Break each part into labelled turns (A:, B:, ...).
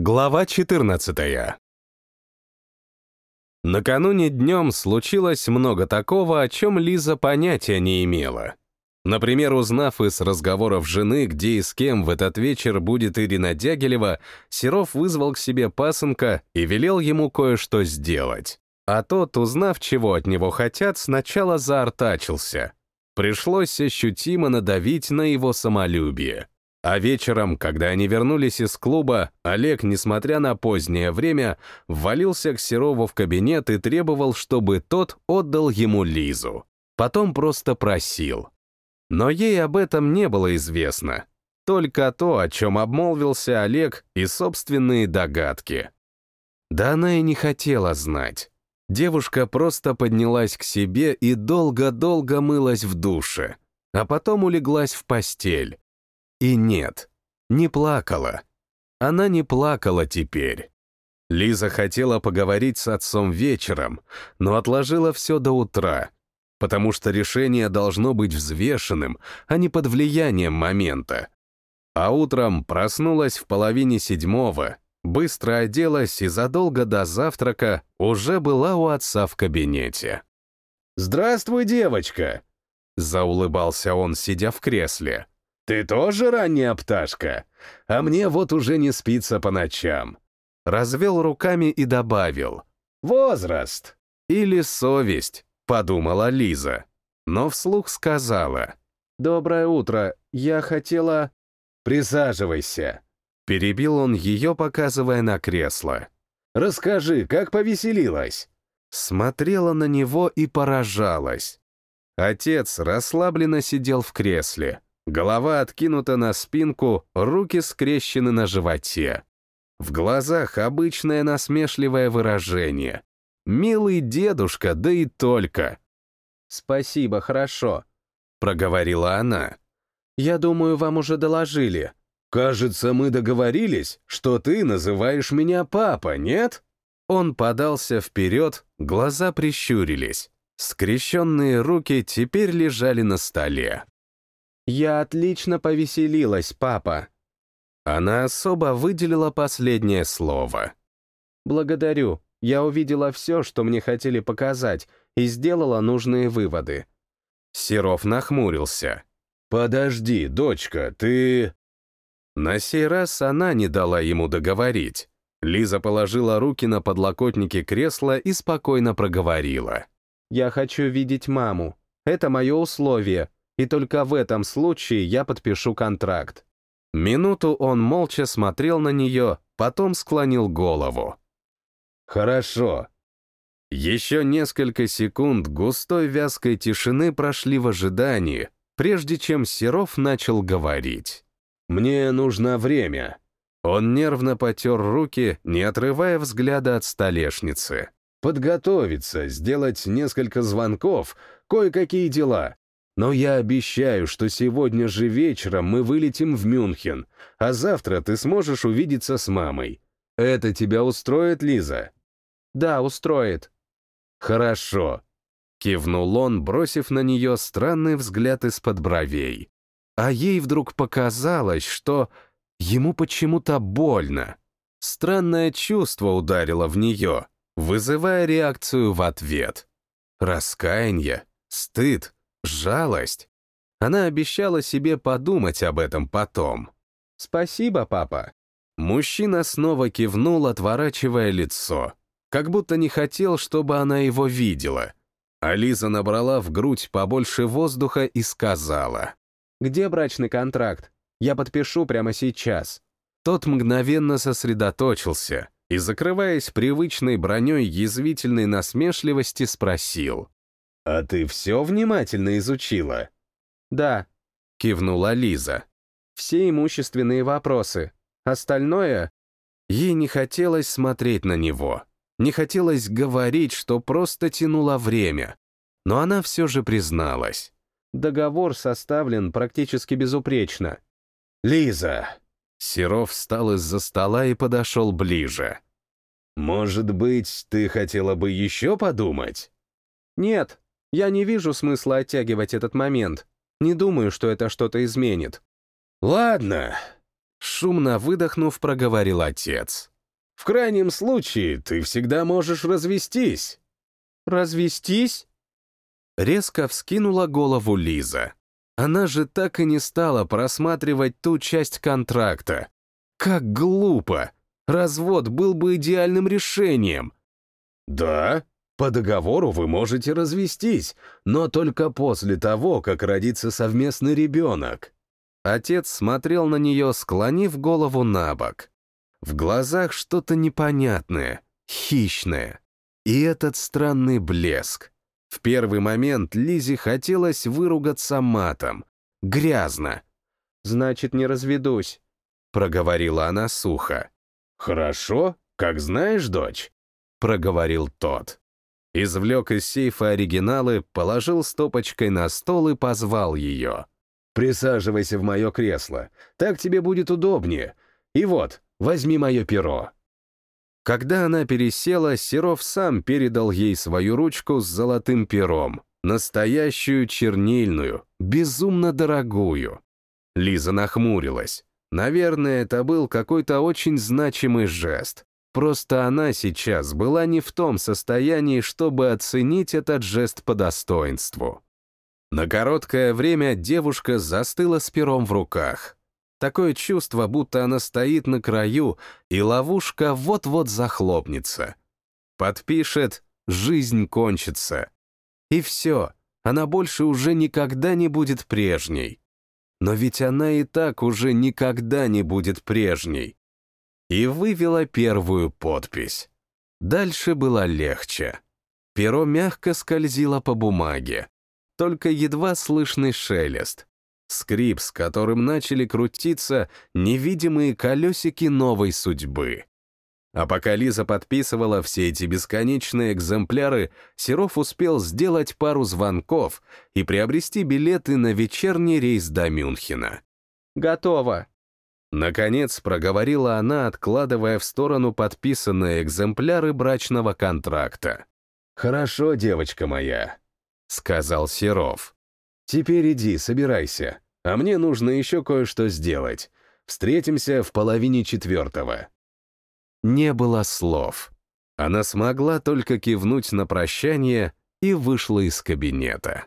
A: Глава 14 Накануне днем случилось много такого, о чем Лиза понятия не имела. Например, узнав из разговоров жены, где и с кем в этот вечер будет Ирина Дягилева, Серов вызвал к себе пасынка и велел ему кое-что сделать. А тот, узнав, чего от него хотят, сначала заортачился. Пришлось ощутимо надавить на его самолюбие. А вечером, когда они вернулись из клуба, Олег, несмотря на позднее время, ввалился к Серову в кабинет и требовал, чтобы тот отдал ему Лизу. Потом просто просил. Но ей об этом не было известно. Только то, о чем обмолвился Олег, и собственные догадки. Да она и не хотела знать. Девушка просто поднялась к себе и долго-долго мылась в душе, а потом улеглась в постель и нет, не плакала. Она не плакала теперь. Лиза хотела поговорить с отцом вечером, но отложила все до утра, потому что решение должно быть взвешенным, а не под влиянием момента. А утром проснулась в половине седьмого, быстро оделась и задолго до завтрака уже была у отца в кабинете. «Здравствуй, девочка!» — заулыбался он, сидя в кресле. «Ты тоже ранняя пташка? А мне вот уже не спится по ночам». Развел руками и добавил. «Возраст». «Или совесть», — подумала Лиза. Но вслух сказала. «Доброе утро. Я хотела...» «Присаживайся», — перебил он ее, показывая на кресло. «Расскажи, как повеселилась?» Смотрела на него и поражалась. Отец расслабленно сидел в кресле, Голова откинута на спинку, руки скрещены на животе. В глазах обычное насмешливое выражение. «Милый дедушка, да и только!» «Спасибо, хорошо», — проговорила она. «Я думаю, вам уже доложили». «Кажется, мы договорились, что ты называешь меня папа, нет?» Он подался вперед, глаза прищурились. Скрещенные руки теперь лежали на столе. «Я отлично повеселилась, папа». Она особо выделила последнее слово. «Благодарю. Я увидела все, что мне хотели показать, и сделала нужные выводы». Серов нахмурился. «Подожди, дочка, ты...» На сей раз она не дала ему договорить. Лиза положила руки на подлокотники кресла и спокойно проговорила. «Я хочу видеть маму. Это мое условие, и только в этом случае я подпишу контракт. Минуту он молча смотрел на нее, потом склонил голову. «Хорошо». Еще несколько секунд густой вязкой тишины прошли в ожидании, прежде чем Серов начал говорить. «Мне нужно время». Он нервно потер руки, не отрывая взгляда от столешницы. «Подготовиться, сделать несколько звонков, кое-какие дела. Но я обещаю, что сегодня же вечером мы вылетим в Мюнхен, а завтра ты сможешь увидеться с мамой. Это тебя устроит, Лиза? Да, устроит. Хорошо. Кивнул он, бросив на нее странный взгляд из-под бровей. А ей вдруг показалось, что ему почему-то больно. Странное чувство ударило в нее, вызывая реакцию в ответ. Раскаяние, стыд, Жалость. Она обещала себе подумать об этом потом. «Спасибо, папа». Мужчина снова кивнул, отворачивая лицо, как будто не хотел, чтобы она его видела. Ализа набрала в грудь побольше воздуха и сказала. «Где брачный контракт? Я подпишу прямо сейчас». Тот мгновенно сосредоточился и, закрываясь привычной броней язвительной насмешливости, спросил. «А ты все внимательно изучила?» «Да», — кивнула Лиза. «Все имущественные вопросы. Остальное...» Ей не хотелось смотреть на него. Не хотелось говорить, что просто тянуло время. Но она все же призналась. Договор составлен практически безупречно. «Лиза!» Серов встал из-за стола и подошел ближе. «Может быть, ты хотела бы еще подумать?» «Нет», я не вижу смысла оттягивать этот момент. Не думаю, что это что-то изменит. Ладно. Шумно выдохнув, проговорил отец. В крайнем случае, ты всегда можешь развестись».
B: «Развестись?»
A: Резко вскинула голову Лиза. Она же так и не стала просматривать ту часть контракта. Как глупо! Развод был бы идеальным решением. Да, по договору вы можете развестись, но только после того, как родится совместный ребенок. Отец смотрел на нее, склонив голову на бок. В глазах что-то непонятное, хищное. И этот странный блеск. В первый момент Лизе хотелось выругаться матом. Грязно.
B: «Значит, не разведусь», —
A: проговорила она сухо. «Хорошо, как знаешь, дочь», — проговорил тот. Извлек из сейфа оригиналы, положил стопочкой на стол и позвал ее. «Присаживайся в мое кресло, так тебе будет удобнее. И вот, возьми мое перо». Когда она пересела, Серов сам передал ей свою ручку с золотым пером, настоящую чернильную, безумно дорогую. Лиза нахмурилась. Наверное, это был какой-то очень значимый жест. Просто она сейчас была не в том состоянии, чтобы оценить этот жест по достоинству. На короткое время девушка застыла с пером в руках. Такое чувство, будто она стоит на краю, и ловушка вот-вот захлопнется. Подпишет «Жизнь кончится». И все, она больше уже никогда не будет прежней. Но ведь она и так уже никогда не будет прежней и вывела первую подпись. Дальше было легче. Перо мягко скользило по бумаге. Только едва слышный шелест. Скрип, с которым начали крутиться невидимые колесики новой судьбы. А пока Лиза подписывала все эти бесконечные экземпляры, Серов успел сделать пару звонков и приобрести билеты на вечерний рейс до Мюнхена.
B: «Готово»,
A: Наконец проговорила она, откладывая в сторону подписанные экземпляры брачного контракта. «Хорошо, девочка моя», — сказал Серов. «Теперь иди, собирайся, а мне нужно еще кое-что сделать. Встретимся в половине четвертого». Не было слов. Она смогла только кивнуть на прощание и вышла из кабинета.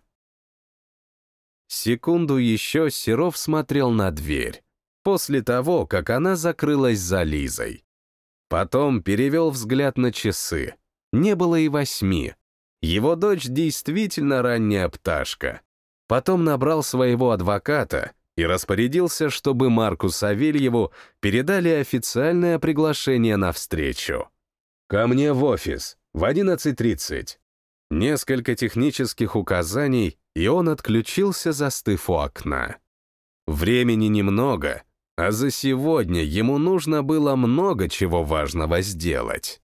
A: Секунду еще Серов смотрел на дверь после того, как она закрылась за Лизой. Потом перевел взгляд на часы. Не было и восьми. Его дочь действительно ранняя пташка. Потом набрал своего адвоката и распорядился, чтобы Марку Савельеву передали официальное приглашение на встречу. «Ко мне в офис, в 11.30». Несколько технических указаний, и он отключился, застыв у окна. Времени немного, а за сегодня ему нужно было много чего важного сделать.